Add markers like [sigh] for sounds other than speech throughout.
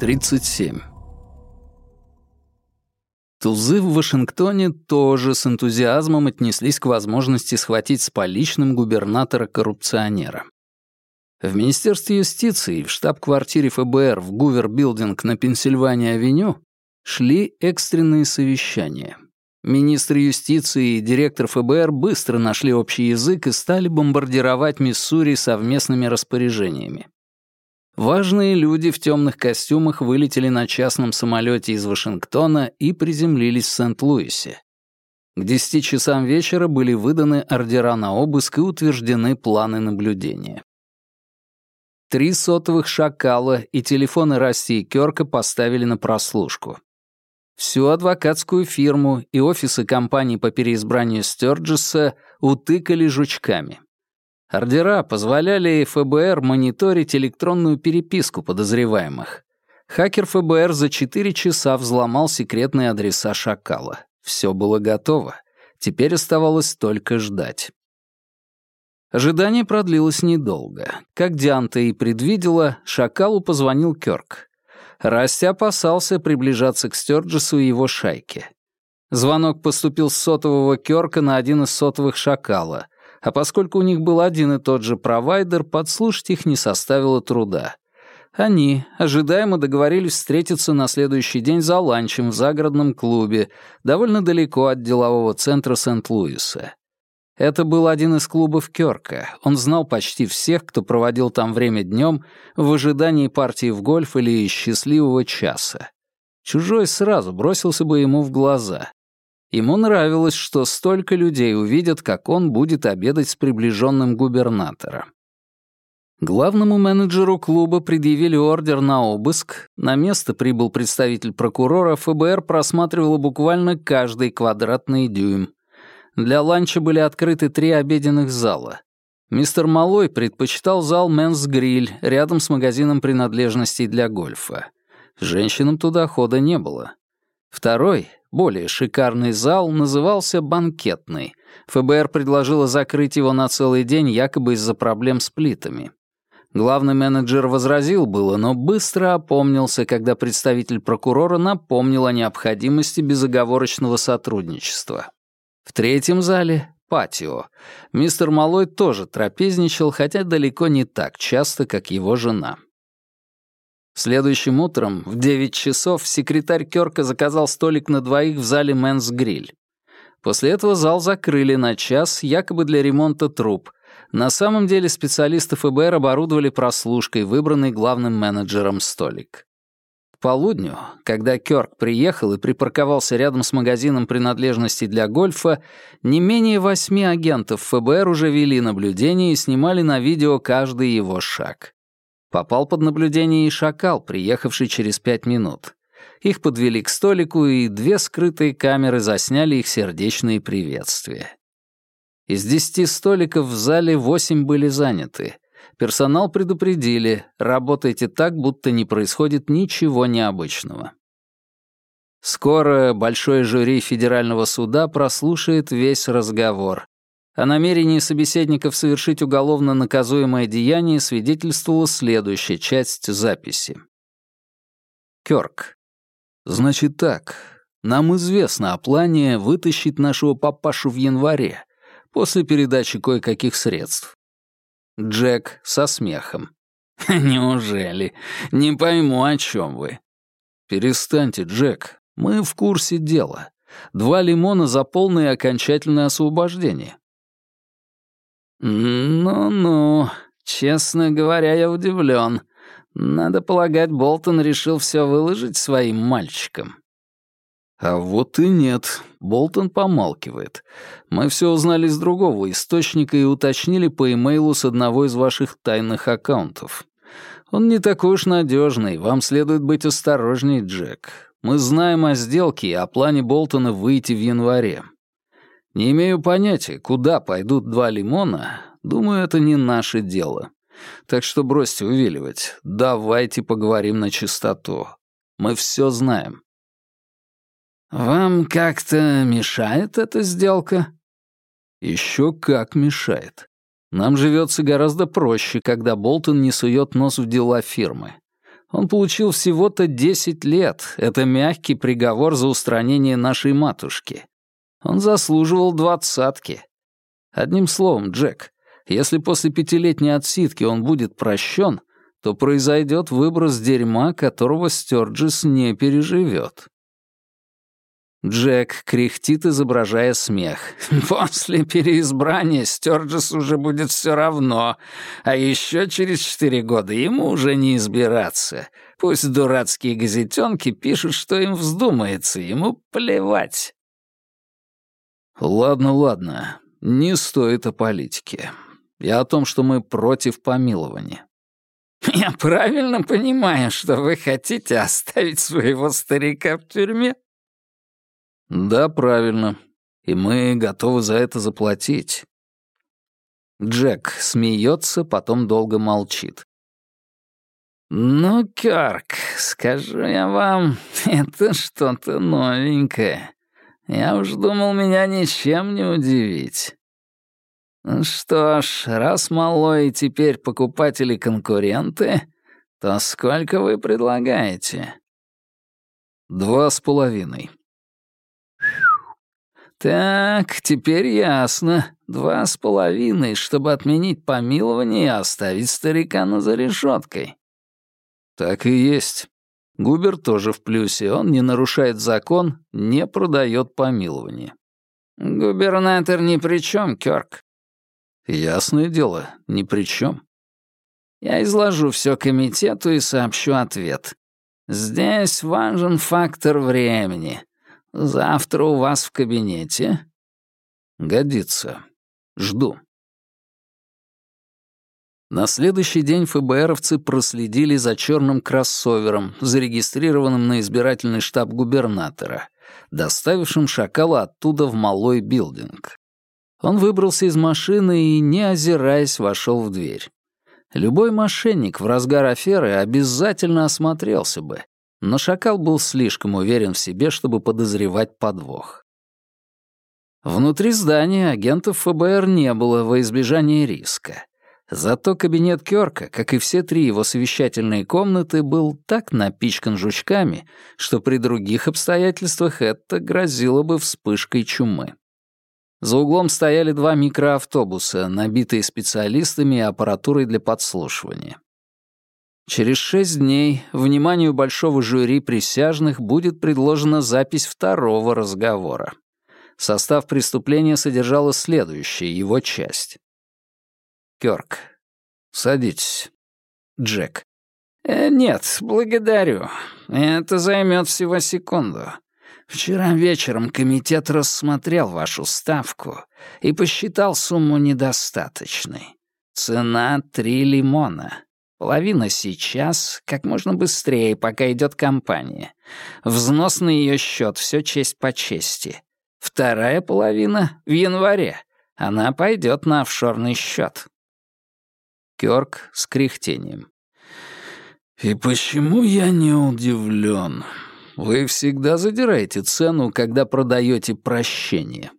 37. Тузы в Вашингтоне тоже с энтузиазмом отнеслись к возможности схватить с поличным губернатора-коррупционера. В Министерстве юстиции в штаб-квартире ФБР в Гувер-билдинг на Пенсильвания-авеню шли экстренные совещания. Министр юстиции и директор ФБР быстро нашли общий язык и стали бомбардировать Миссури совместными распоряжениями. Важные люди в темных костюмах вылетели на частном самолете из Вашингтона и приземлились в Сент-Луисе. К 10 часам вечера были выданы ордера на обыск и утверждены планы наблюдения. Три сотовых «Шакала» и телефоны Расти и Кёрка поставили на прослушку. Всю адвокатскую фирму и офисы компаний по переизбранию Стёрджеса утыкали жучками. Ордера позволяли ФБР мониторить электронную переписку подозреваемых. Хакер ФБР за 4 часа взломал секретные адреса «Шакала». Все было готово. Теперь оставалось только ждать. Ожидание продлилось недолго. Как Дианта и предвидела, Шакалу позвонил Кёрк. Расти опасался приближаться к Стёрджесу и его шайке. Звонок поступил с сотового Кёрка на один из сотовых Шакала, а поскольку у них был один и тот же провайдер, подслушать их не составило труда. Они ожидаемо договорились встретиться на следующий день за ланчем в загородном клубе, довольно далеко от делового центра Сент-Луиса. Это был один из клубов Кёрка. Он знал почти всех, кто проводил там время днем в ожидании партии в гольф или счастливого часа. Чужой сразу бросился бы ему в глаза. Ему нравилось, что столько людей увидят, как он будет обедать с приближенным губернатора. Главному менеджеру клуба предъявили ордер на обыск, на место прибыл представитель прокурора, ФБР просматривало буквально каждый квадратный дюйм. Для ланча были открыты три обеденных зала. Мистер Малой предпочитал зал «Мэнс Гриль» рядом с магазином принадлежностей для гольфа. Женщинам туда хода не было. Второй, более шикарный зал, назывался «Банкетный». ФБР предложило закрыть его на целый день якобы из-за проблем с плитами. Главный менеджер возразил было, но быстро опомнился, когда представитель прокурора напомнил о необходимости безоговорочного сотрудничества. В третьем зале — патио. Мистер Малой тоже трапезничал, хотя далеко не так часто, как его жена. Следующим утром в 9 часов секретарь Кёрка заказал столик на двоих в зале «Men's Grill». После этого зал закрыли на час, якобы для ремонта труб. На самом деле специалисты ФБР оборудовали прослушкой, выбранный главным менеджером столик. К полудню, когда Кёрк приехал и припарковался рядом с магазином принадлежностей для гольфа, не менее восьми агентов ФБР уже вели наблюдение и снимали на видео каждый его шаг. Попал под наблюдение и шакал, приехавший через пять минут. Их подвели к столику, и две скрытые камеры засняли их сердечные приветствия. Из десяти столиков в зале восемь были заняты — Персонал предупредили, работайте так, будто не происходит ничего необычного. Скоро большое жюри федерального суда прослушает весь разговор. О намерении собеседников совершить уголовно наказуемое деяние свидетельствовала следующая часть записи. Кёрк. Значит так, нам известно о плане вытащить нашего папашу в январе, после передачи кое-каких средств. Джек со смехом. [laughs] «Неужели? Не пойму, о чем вы». «Перестаньте, Джек. Мы в курсе дела. Два лимона за полное и окончательное освобождение». «Ну-ну, честно говоря, я удивлен. Надо полагать, Болтон решил все выложить своим мальчикам». А вот и нет. Болтон помалкивает. Мы все узнали с другого источника и уточнили по имейлу с одного из ваших тайных аккаунтов. Он не такой уж надежный, вам следует быть осторожней, Джек. Мы знаем о сделке и о плане Болтона выйти в январе. Не имею понятия, куда пойдут два лимона. Думаю, это не наше дело. Так что бросьте увиливать. Давайте поговорим на чистоту. Мы все знаем. «Вам как-то мешает эта сделка?» «Еще как мешает. Нам живется гораздо проще, когда Болтон не сует нос в дела фирмы. Он получил всего-то 10 лет. Это мягкий приговор за устранение нашей матушки. Он заслуживал двадцатки. Одним словом, Джек, если после пятилетней отсидки он будет прощен, то произойдет выброс дерьма, которого Стёрджис не переживет. Джек кряхтит, изображая смех. [laughs] «После переизбрания Стёрджис уже будет все равно, а еще через четыре года ему уже не избираться. Пусть дурацкие газетенки пишут, что им вздумается, ему плевать». «Ладно, ладно, не стоит о политике. Я о том, что мы против помилования». «Я правильно понимаю, что вы хотите оставить своего старика в тюрьме?» «Да, правильно. И мы готовы за это заплатить». Джек смеется, потом долго молчит. «Ну, Кёрк, скажу я вам, [laughs] это что-то новенькое. Я уж думал, меня ничем не удивить. Ну что ж, раз малой теперь покупатели-конкуренты, то сколько вы предлагаете?» «Два с половиной». «Так, теперь ясно. Два с половиной, чтобы отменить помилование и оставить старика за решеткой». «Так и есть. Губер тоже в плюсе. Он не нарушает закон, не продает помилование». «Губернатор ни при чем, Кёрк». «Ясное дело, ни при чем». «Я изложу все комитету и сообщу ответ. Здесь важен фактор времени». Завтра у вас в кабинете?» «Годится. Жду». На следующий день ФБРовцы проследили за черным кроссовером, зарегистрированным на избирательный штаб губернатора, доставившим шакала оттуда в малой билдинг. Он выбрался из машины и, не озираясь, вошел в дверь. Любой мошенник в разгар аферы обязательно осмотрелся бы, но шакал был слишком уверен в себе, чтобы подозревать подвох. Внутри здания агентов ФБР не было во избежание риска. Зато кабинет Кёрка, как и все три его совещательные комнаты, был так напичкан жучками, что при других обстоятельствах это грозило бы вспышкой чумы. За углом стояли два микроавтобуса, набитые специалистами и аппаратурой для подслушивания. Через шесть дней вниманию большого жюри присяжных будет предложена запись второго разговора. Состав преступления содержала следующая его часть. Кёрк. Садитесь. Джек. Э, «Нет, благодарю. Это займет всего секунду. Вчера вечером комитет рассмотрел вашу ставку и посчитал сумму недостаточной. Цена — три лимона. Половина сейчас, как можно быстрее, пока идет кампания. Взнос на ее счет, все честь по чести. Вторая половина в январе. Она пойдет на офшорный счет. Кёрк с кряхтением. «И почему я не удивлен? Вы всегда задираете цену, когда продаете прощение».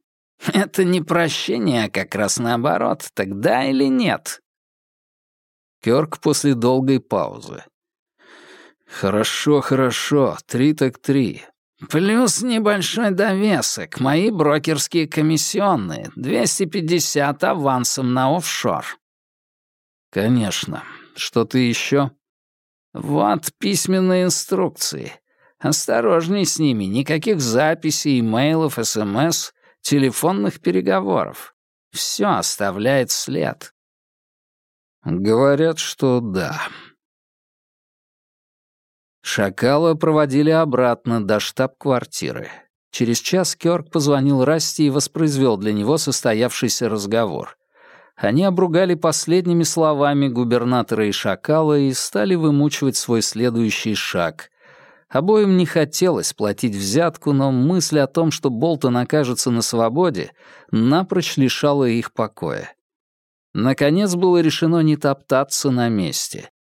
«Это не прощение, а как раз наоборот. Тогда или нет?» Кёрк после долгой паузы. «Хорошо, хорошо, три так три. Плюс небольшой довесок, мои брокерские комиссионные, 250 авансом на офшор». «Конечно. Что-то еще?» «Вот письменные инструкции. Осторожней с ними, никаких записей, имейлов, СМС, телефонных переговоров. Все оставляет след. Говорят, что да. Шакала проводили обратно до штаб-квартиры. Через час Кёрк позвонил Расти и воспроизвел для него состоявшийся разговор. Они обругали последними словами губернатора и Шакала и стали вымучивать свой следующий шаг. Обоим не хотелось платить взятку, но мысль о том, что Болтон окажется на свободе, напрочь лишала их покоя. Наконец было решено не топтаться на месте.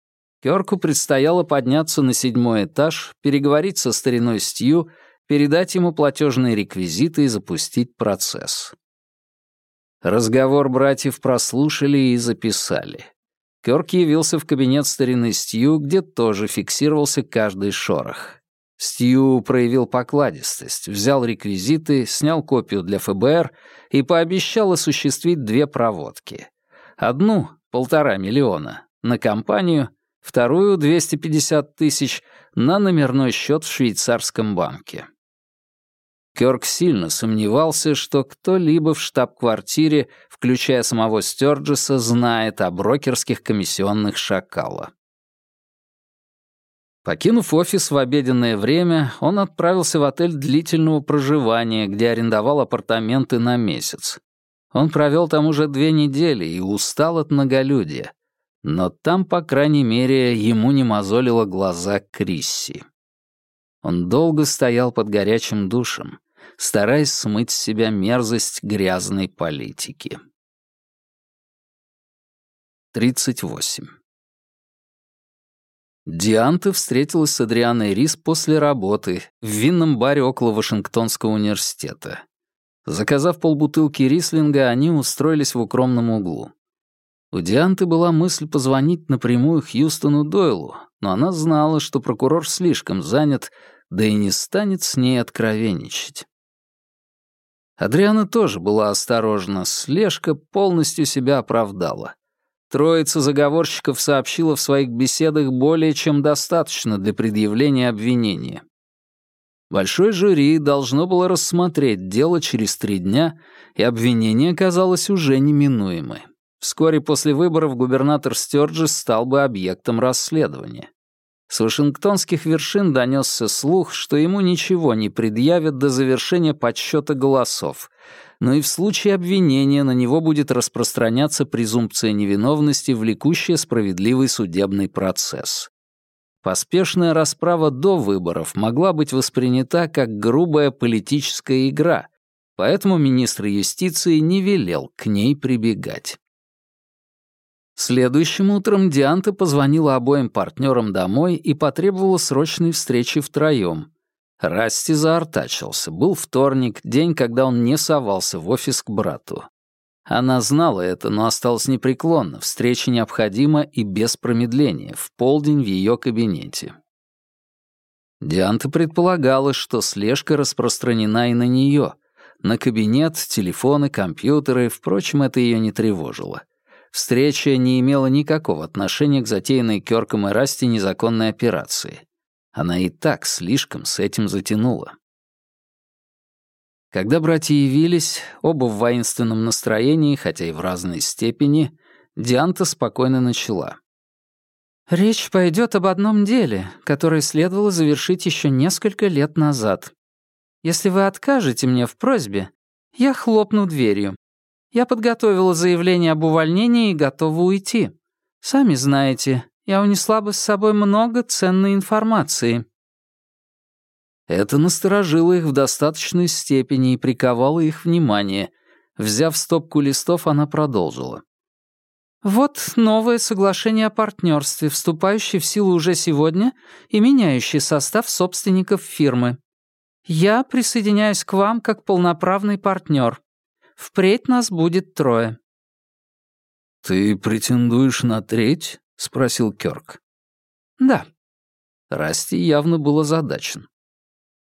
Кёрку предстояло подняться на седьмой этаж, переговорить со стариной Стью, передать ему платежные реквизиты и запустить процесс. Разговор братьев прослушали и записали. Кёрк явился в кабинет старины Стью, где тоже фиксировался каждый шорох. Стью проявил покладистость, взял реквизиты, снял копию для ФБР и пообещал осуществить две проводки. Одну — полтора миллиона — на компанию, вторую — 250 тысяч — на номерной счет в швейцарском банке. Кёрк сильно сомневался, что кто-либо в штаб-квартире, включая самого Стёрджеса, знает о брокерских комиссионных «Шакала». Покинув офис в обеденное время, он отправился в отель длительного проживания, где арендовал апартаменты на месяц. Он провел там уже две недели и устал от многолюдия. Но там, по крайней мере, ему не мозолило глаза Крисси. Он долго стоял под горячим душем, стараясь смыть с себя мерзость грязной политики. 38. Дианта встретилась с Адрианой Рис после работы в винном баре около Вашингтонского университета. Заказав полбутылки рислинга, они устроились в укромном углу. У Дианты была мысль позвонить напрямую Хьюстону Дойлу, но она знала, что прокурор слишком занят, да и не станет с ней откровенничать. Адриана тоже была осторожна, слежка полностью себя оправдала. Троица заговорщиков сообщила в своих беседах более чем достаточно для предъявления обвинения. Большой жюри должно было рассмотреть дело через три дня, и обвинение казалось уже неминуемым. Вскоре после выборов губернатор Стёрджес стал бы объектом расследования. С вашингтонских вершин донесся слух, что ему ничего не предъявят до завершения подсчета голосов, но и в случае обвинения на него будет распространяться презумпция невиновности, влекущая справедливый судебный процесс. Поспешная расправа до выборов могла быть воспринята как грубая политическая игра, поэтому министр юстиции не велел к ней прибегать. Следующим утром Дианта позвонила обоим партнерам домой и потребовала срочной встречи втроем. Расти заортачился. Был вторник, день, когда он не совался в офис к брату. Она знала это, но осталась непреклонна. Встреча необходима и без промедления, в полдень в ее кабинете. Дианта предполагала, что слежка распространена и на нее. На кабинет, телефоны, компьютеры, впрочем, это ее не тревожило. Встреча не имела никакого отношения к затеянной Кёрком и Расти незаконной операции. Она и так слишком с этим затянула. Когда братья явились, оба в воинственном настроении, хотя и в разной степени, Дианта спокойно начала. «Речь пойдет об одном деле, которое следовало завершить еще несколько лет назад. Если вы откажете мне в просьбе, я хлопну дверью. Я подготовила заявление об увольнении и готова уйти. Сами знаете, я унесла бы с собой много ценной информации». Это насторожило их в достаточной степени и приковало их внимание. Взяв стопку листов, она продолжила. «Вот новое соглашение о партнерстве, вступающее в силу уже сегодня и меняющее состав собственников фирмы. Я присоединяюсь к вам как полноправный партнер. Впредь нас будет трое». «Ты претендуешь на треть?» — спросил Кёрк. «Да». Расти явно был озадачен.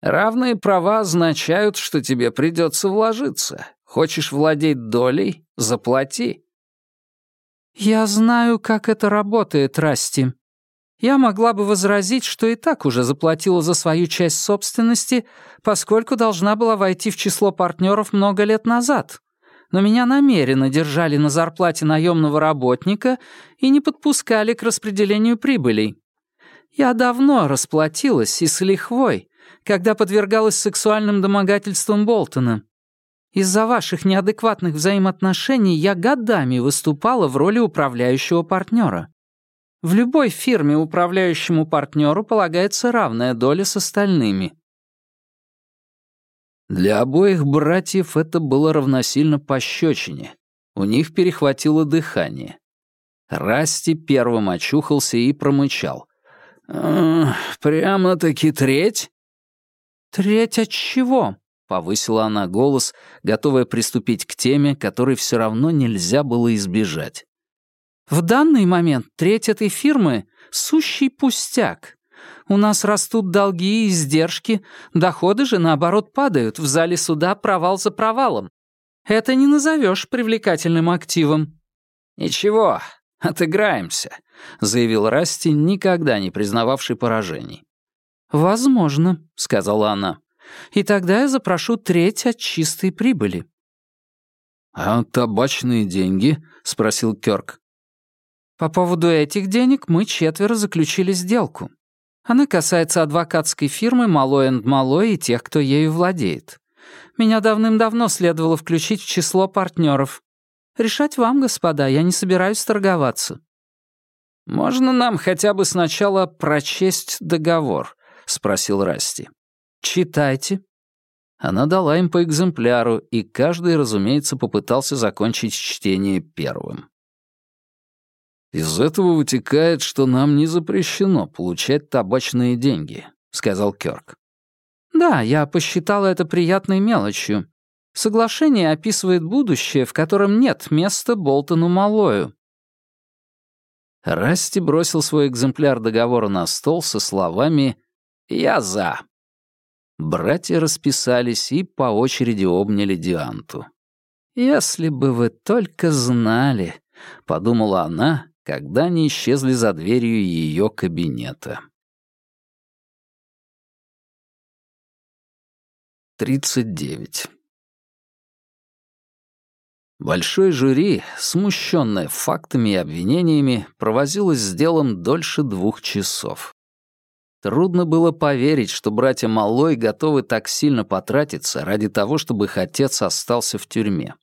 «Равные права означают, что тебе придется вложиться. Хочешь владеть долей — заплати». «Я знаю, как это работает, Расти», я могла бы возразить, что и так уже заплатила за свою часть собственности, поскольку должна была войти в число партнеров много лет назад. Но меня намеренно держали на зарплате наемного работника и не подпускали к распределению прибылей. Я давно расплатилась и с лихвой, когда подвергалась сексуальным домогательствам Болтона. Из-за ваших неадекватных взаимоотношений я годами выступала в роли управляющего партнера. В любой фирме управляющему партнеру полагается равная доля с остальными. Для обоих братьев это было равносильно пощечине. У них перехватило дыхание. Расти первым очухался и промычал. «Э, «Прямо-таки треть?» «Треть от чего?» — повысила она голос, готовая приступить к теме, которой все равно нельзя было избежать. В данный момент треть этой фирмы — сущий пустяк. У нас растут долги и издержки, доходы же, наоборот, падают, в зале суда провал за провалом. Это не назовешь привлекательным активом». «Ничего, отыграемся», — заявил Расти, никогда не признававший поражений. «Возможно», — сказала она. «И тогда я запрошу треть от чистой прибыли». «А табачные деньги?» — спросил Кёрк. По поводу этих денег мы четверо заключили сделку. Она касается адвокатской фирмы «Малой энд Малой» и тех, кто ею владеет. Меня давным-давно следовало включить в число партнеров. Решать вам, господа, я не собираюсь торговаться». «Можно нам хотя бы сначала прочесть договор?» — спросил Расти. «Читайте». Она дала им по экземпляру, и каждый, разумеется, попытался закончить чтение первым. «Из этого вытекает, что нам не запрещено получать табачные деньги», — сказал Кёрк. «Да, я посчитала это приятной мелочью. Соглашение описывает будущее, в котором нет места Болтону Малою». Расти бросил свой экземпляр договора на стол со словами «Я за». Братья расписались и по очереди обняли Дианту. «Если бы вы только знали», — подумала она, когда они исчезли за дверью ее кабинета. 39. Большое жюри, смущенное фактами и обвинениями, провозилось с делом дольше двух часов. Трудно было поверить, что братья Малой готовы так сильно потратиться ради того, чтобы их отец остался в тюрьме.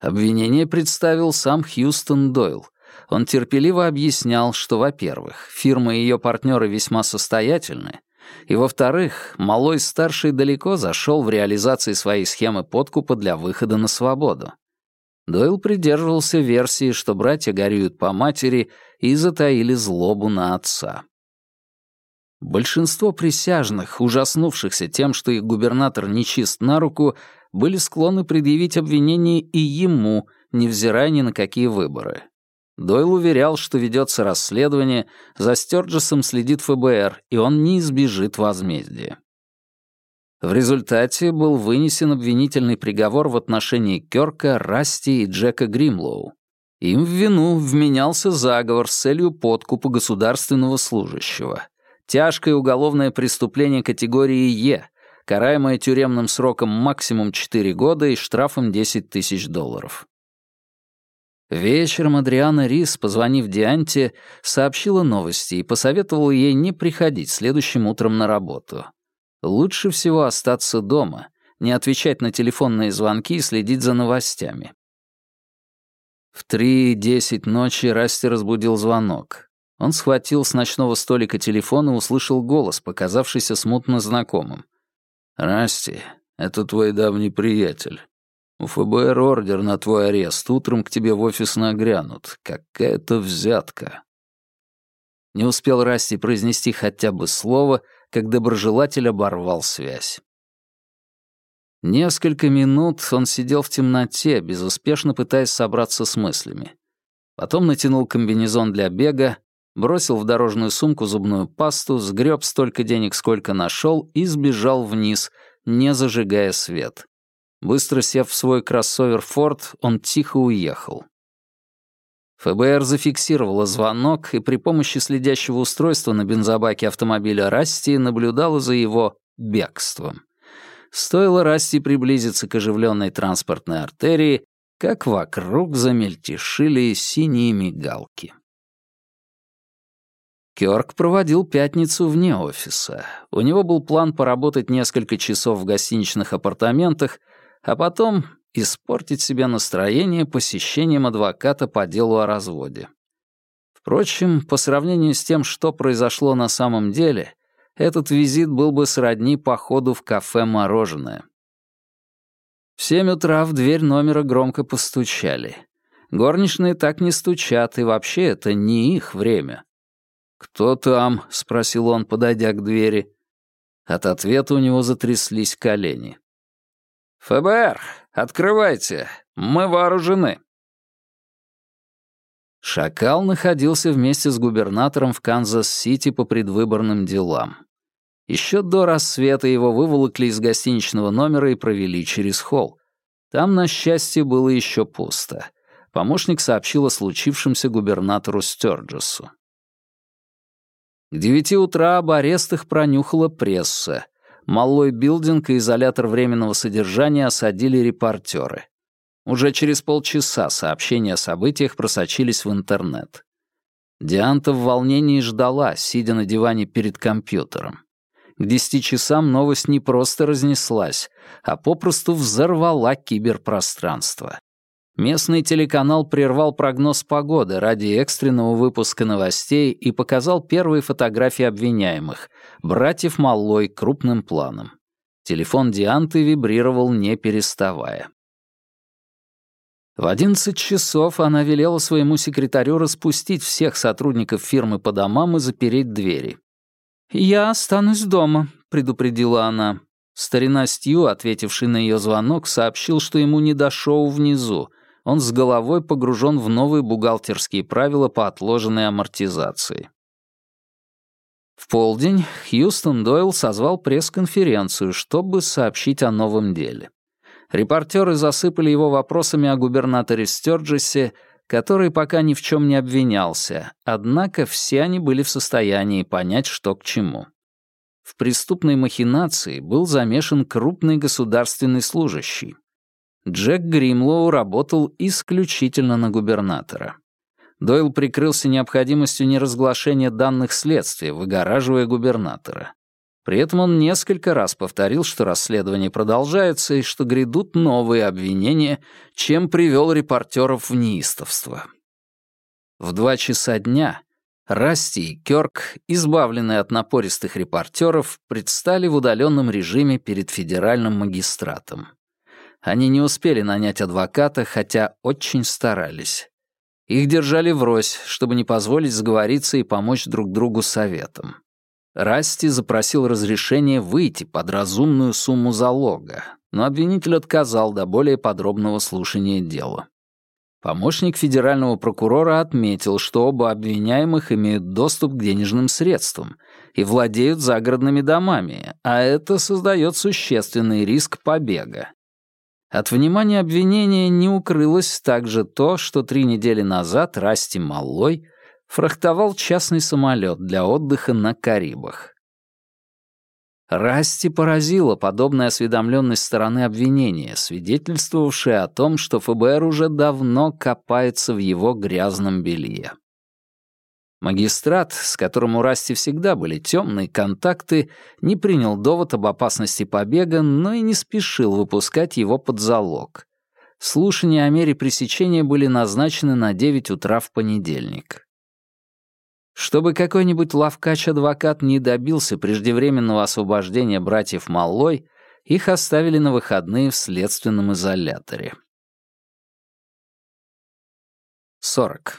Обвинение представил сам Хьюстон Дойл, он терпеливо объяснял, что, во-первых, фирма и ее партнеры весьма состоятельны, и, во-вторых, Малой-старший далеко зашел в реализации своей схемы подкупа для выхода на свободу. Дойл придерживался версии, что братья горюют по матери и затаили злобу на отца. Большинство присяжных, ужаснувшихся тем, что их губернатор нечист на руку, были склонны предъявить обвинение и ему, невзирая ни на какие выборы. Дойл уверял, что ведется расследование, за Стёрджесом следит ФБР, и он не избежит возмездия. В результате был вынесен обвинительный приговор в отношении Кёрка, Расти и Джека Гримлоу. Им в вину вменялся заговор с целью подкупа государственного служащего. Тяжкое уголовное преступление категории Е, караемое тюремным сроком максимум 4 года и штрафом 10 тысяч долларов. Вечером Адриана Рис, позвонив Дианте, сообщила новости и посоветовала ей не приходить следующим утром на работу. Лучше всего остаться дома, не отвечать на телефонные звонки и следить за новостями. В три десять ночи Расти разбудил звонок. Он схватил с ночного столика телефон и услышал голос, показавшийся смутно знакомым. «Расти, это твой давний приятель. У ФБР ордер на твой арест. Утром к тебе в офис нагрянут. Какая-то взятка». Не успел Расти произнести хотя бы слово, как доброжелатель оборвал связь. Несколько минут он сидел в темноте, безуспешно пытаясь собраться с мыслями. Потом натянул комбинезон для бега, бросил в дорожную сумку зубную пасту, сгреб столько денег, сколько нашел, и сбежал вниз, не зажигая свет. Быстро сев в свой кроссовер «Форд», он тихо уехал. ФБР зафиксировало звонок и при помощи следящего устройства на бензобаке автомобиля Расти наблюдало за его бегством. Стоило Расти приблизиться к оживленной транспортной артерии, как вокруг замельтешили синие мигалки. Кёрк проводил пятницу вне офиса. У него был план поработать несколько часов в гостиничных апартаментах — а потом испортить себе настроение посещением адвоката по делу о разводе. Впрочем, по сравнению с тем, что произошло на самом деле, этот визит был бы сродни походу в кафе «Мороженое». В семь утра в дверь номера громко постучали. Горничные так не стучат, и вообще это не их время. «Кто там?» — спросил он, подойдя к двери. От ответа у него затряслись колени. «ФБР, открывайте, мы вооружены». Шакал находился вместе с губернатором в Канзас-Сити по предвыборным делам. Еще до рассвета его выволокли из гостиничного номера и провели через холл. Там, на счастье, было еще пусто. Помощник сообщил о случившемся губернатору Стёрджесу. К девяти утра об арестах пронюхала пресса. Малой билдинг и изолятор временного содержания осадили репортеры. Уже через полчаса сообщения о событиях просочились в интернет. Дианта в волнении ждала, сидя на диване перед компьютером. К десяти часам новость не просто разнеслась, а попросту взорвала киберпространство. Местный телеканал прервал прогноз погоды ради экстренного выпуска новостей и показал первые фотографии обвиняемых, братьев Маллой крупным планом. Телефон Дианты вибрировал не переставая. В 11 часов она велела своему секретарю распустить всех сотрудников фирмы по домам и запереть двери. «Я останусь дома», — предупредила она. Старина Стью, ответивший на ее звонок, сообщил, что ему не до шоу внизу. Он с головой погружен в новые бухгалтерские правила по отложенной амортизации. В полдень Хьюстон Дойл созвал пресс-конференцию, чтобы сообщить о новом деле. Репортеры засыпали его вопросами о губернаторе Стёрджесе, который пока ни в чем не обвинялся, однако все они были в состоянии понять, что к чему. В преступной махинации был замешан крупный государственный служащий. Джек Гримлоу работал исключительно на губернатора. Дойл прикрылся необходимостью неразглашения данных следствия, выгораживая губернатора. При этом он несколько раз повторил, что расследование продолжается и что грядут новые обвинения, чем привел репортеров в неистовство. В два часа дня Расти и Кёрк, избавленные от напористых репортеров, предстали в удаленном режиме перед федеральным магистратом. Они не успели нанять адвоката, хотя очень старались. Их держали врозь, чтобы не позволить сговориться и помочь друг другу советом. Расти запросил разрешение выйти под разумную сумму залога, но обвинитель отказал до более подробного слушания дела. Помощник федерального прокурора отметил, что оба обвиняемых имеют доступ к денежным средствам и владеют загородными домами, а это создает существенный риск побега. От внимания обвинения не укрылось также то, что три недели назад Расти Маллой фрахтовал частный самолет для отдыха на Карибах. Расти поразила подобная осведомленность стороны обвинения, свидетельствовавшая о том, что ФБР уже давно копается в его грязном белье. Магистрат, с которым у Расти всегда были темные контакты, не принял довод об опасности побега, но и не спешил выпускать его под залог. Слушания о мере пресечения были назначены на 9 утра в понедельник. Чтобы какой-нибудь лавкач-адвокат не добился преждевременного освобождения братьев Маллой, их оставили на выходные в следственном изоляторе. 40.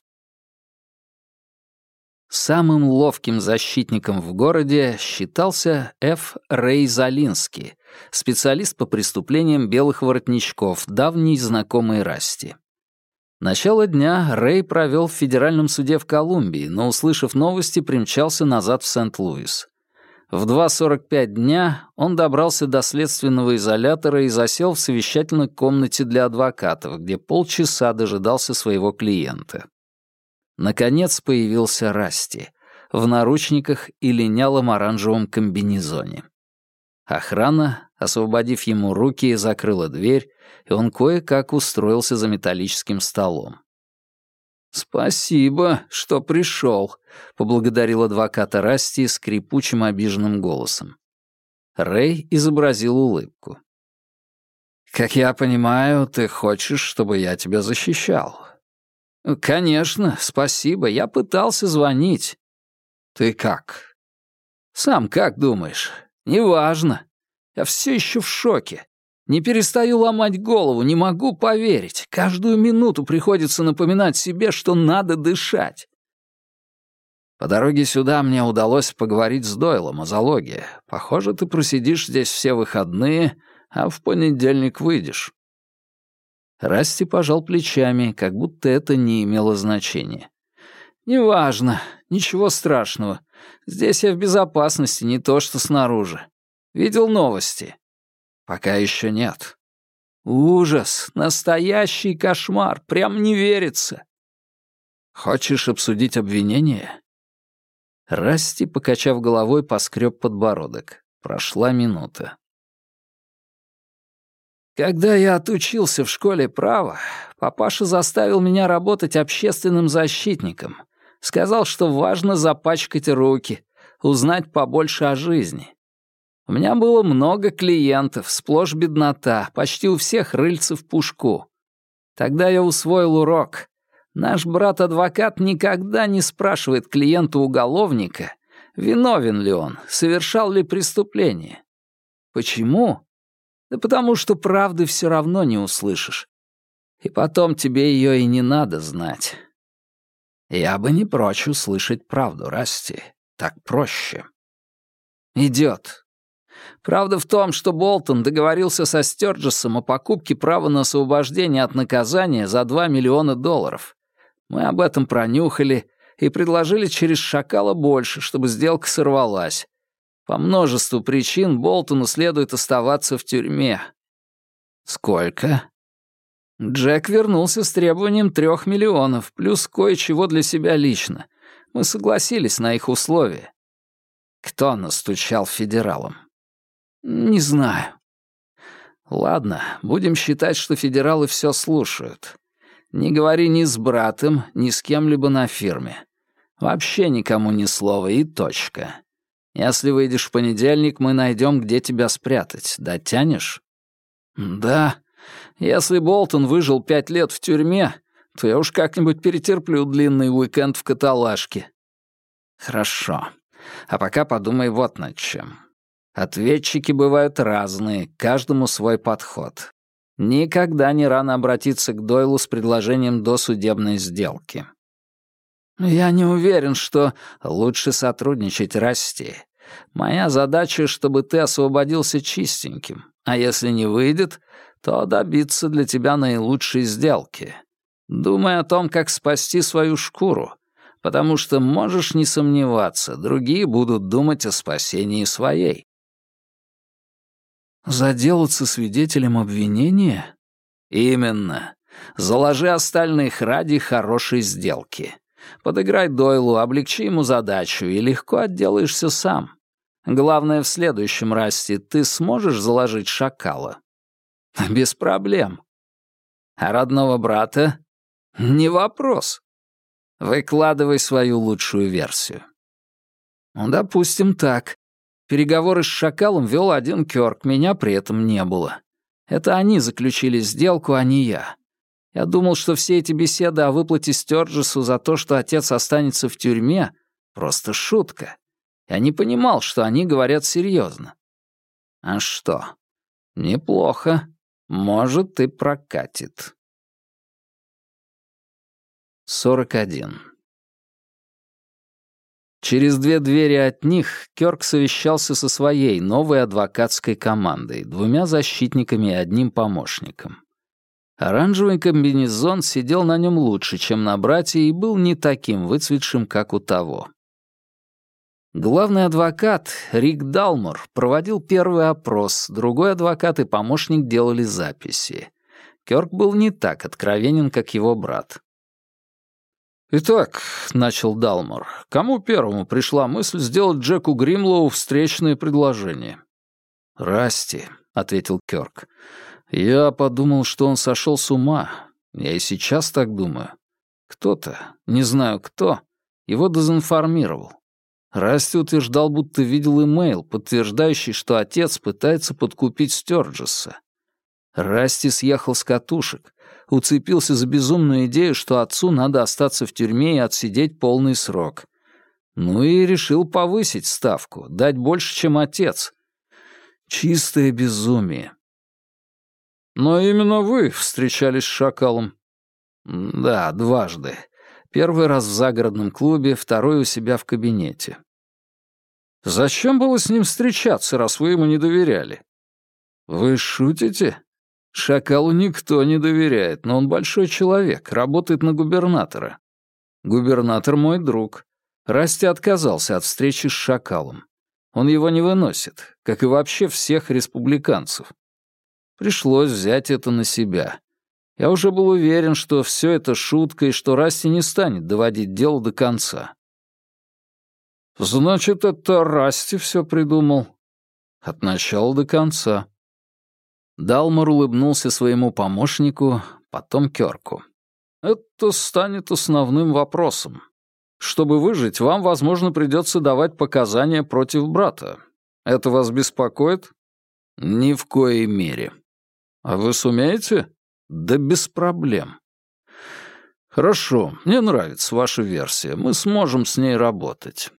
Самым ловким защитником в городе считался Ф. Рей Залинский, специалист по преступлениям белых воротничков, давний знакомый Расти. Начало дня Рэй провел в федеральном суде в Колумбии, но, услышав новости, примчался назад в Сент-Луис. В 2.45 дня он добрался до следственного изолятора и засел в совещательной комнате для адвокатов, где полчаса дожидался своего клиента. Наконец появился Расти в наручниках и линялом оранжевом комбинезоне. Охрана, освободив ему руки, закрыла дверь, и он кое-как устроился за металлическим столом. «Спасибо, что пришел», — поблагодарил адвоката Расти скрипучим обиженным голосом. Рэй изобразил улыбку. «Как я понимаю, ты хочешь, чтобы я тебя защищал?» «Конечно, спасибо, я пытался звонить». «Ты как?» «Сам как думаешь? Неважно. Я все еще в шоке. Не перестаю ломать голову, не могу поверить. Каждую минуту приходится напоминать себе, что надо дышать. По дороге сюда мне удалось поговорить с Дойлом о залоге. Похоже, ты просидишь здесь все выходные, а в понедельник выйдешь. Расти пожал плечами, как будто это не имело значения. «Неважно. Ничего страшного. Здесь я в безопасности, не то что снаружи. Видел новости?» «Пока еще нет». «Ужас! Настоящий кошмар! Прям не верится!» «Хочешь обсудить обвинение?» Расти, покачав головой, поскреб подбородок. Прошла минута. Когда я отучился в школе права, папаша заставил меня работать общественным защитником. Сказал, что важно запачкать руки, узнать побольше о жизни. У меня было много клиентов, сплошь беднота, почти у всех рыльца в пушку. Тогда я усвоил урок. Наш брат-адвокат никогда не спрашивает клиента-уголовника, виновен ли он, совершал ли преступление. Почему? Да потому что правды все равно не услышишь. И потом тебе ее и не надо знать. Я бы не прочь услышать правду, Расти. Так проще. Идет. Правда в том, что Болтон договорился со Стёрджесом о покупке права на освобождение от наказания за 2 миллиона долларов. Мы об этом пронюхали и предложили через шакала больше, чтобы сделка сорвалась. По множеству причин Болтону следует оставаться в тюрьме. Сколько? Джек вернулся с требованием трех миллионов, плюс кое-чего для себя лично. Мы согласились на их условия. Кто настучал федералам? Не знаю. Ладно, будем считать, что федералы все слушают. Не говори ни с братом, ни с кем-либо на фирме. Вообще никому ни слова и точка. Если выйдешь в понедельник, мы найдем, где тебя спрятать. Дотянешь? Да. Если Болтон выжил пять лет в тюрьме, то я уж как-нибудь перетерплю длинный уикенд в каталажке. Хорошо. А пока подумай вот над чем. Ответчики бывают разные, каждому свой подход. Никогда не рано обратиться к Дойлу с предложением досудебной сделки. Я не уверен, что лучше сотрудничать расти. Моя задача, чтобы ты освободился чистеньким, а если не выйдет, то добиться для тебя наилучшей сделки. Думай о том, как спасти свою шкуру, потому что можешь не сомневаться, другие будут думать о спасении своей. Заделаться свидетелем обвинения? Именно. Заложи остальных ради хорошей сделки. Подыграй Дойлу, облегчи ему задачу, и легко отделаешься сам. Главное, в следующем расте ты сможешь заложить шакала? Без проблем. А родного брата? Не вопрос. Выкладывай свою лучшую версию. Ну, допустим, так. Переговоры с шакалом вел один Кёрк, меня при этом не было. Это они заключили сделку, а не я. Я думал, что все эти беседы о выплате Стёрджесу за то, что отец останется в тюрьме, просто шутка. Я не понимал, что они говорят серьезно. А что? Неплохо. Может, и прокатит. 41. Через две двери от них Кёрк совещался со своей новой адвокатской командой, двумя защитниками и одним помощником. Оранжевый комбинезон сидел на нем лучше, чем на брате, и был не таким выцветшим, как у того. Главный адвокат, Рик Далмор, проводил первый опрос, другой адвокат и помощник делали записи. Кёрк был не так откровенен, как его брат. «Итак», — начал Далмор, — «кому первому пришла мысль сделать Джеку Гримлоу встречное предложение?» «Расти», — ответил Кёрк. «Я подумал, что он сошел с ума. Я и сейчас так думаю. Кто-то, не знаю кто, его дезинформировал. Расти утверждал, будто видел имейл, подтверждающий, что отец пытается подкупить Стёрджеса. Расти съехал с катушек, уцепился за безумную идею, что отцу надо остаться в тюрьме и отсидеть полный срок. Ну и решил повысить ставку, дать больше, чем отец. Чистое безумие. Но именно вы встречались с шакалом. Да, дважды. Первый раз в загородном клубе, второй у себя в кабинете. Зачем было с ним встречаться, раз вы ему не доверяли? Вы шутите? Шакалу никто не доверяет, но он большой человек, работает на губернатора. Губернатор мой друг. Расти отказался от встречи с шакалом. Он его не выносит, как и вообще всех республиканцев. Пришлось взять это на себя. Я уже был уверен, что все это шутка и что Расти не станет доводить дело до конца. «Значит, это Расти все придумал?» «От начала до конца». Далмор улыбнулся своему помощнику, потом Кёрку. «Это станет основным вопросом. Чтобы выжить, вам, возможно, придется давать показания против брата. Это вас беспокоит?» «Ни в коей мере». «А вы сумеете?» «Да без проблем». «Хорошо, мне нравится ваша версия. Мы сможем с ней работать.